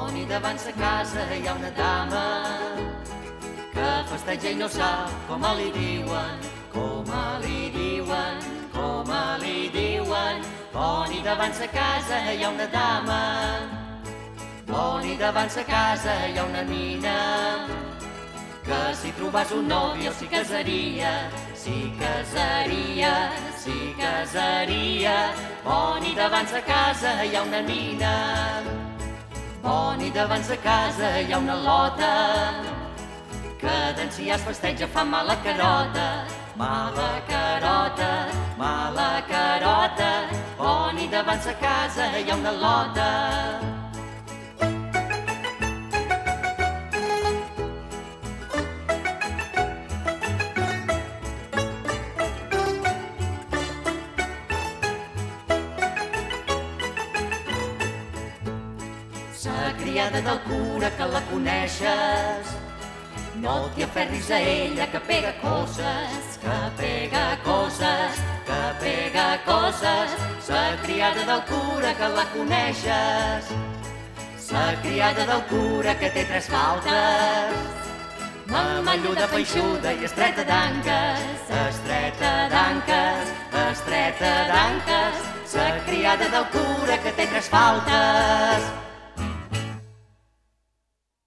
On i davant sa casa hi ha una dama que festeja i no sap com li diuen, com li diuen, com li diuen. On i davant sa casa hi ha una dama, on i davant sa casa hi ha una nina que si trobàs un nòvio s'hi casaria, s'hi casaria, s'hi casaria. Bon i davant sa casa hi ha una nina, bon i davant sa casa hi ha una lota, que d'enciars festeja fa mala carota, mala carota, mala carota. Bon i davant sa casa hi ha una lota, La criada del cura que la coneixes no t'hi aferris a ella que pega coses, que pega coses, que pega coses. La criada del cura que la coneixes, la criada del cura que té tres faltes. Mamalluda, peixuda i estreta d'anques, estreta d'anques, estreta d'anques. La criada del cura que té tres faltes.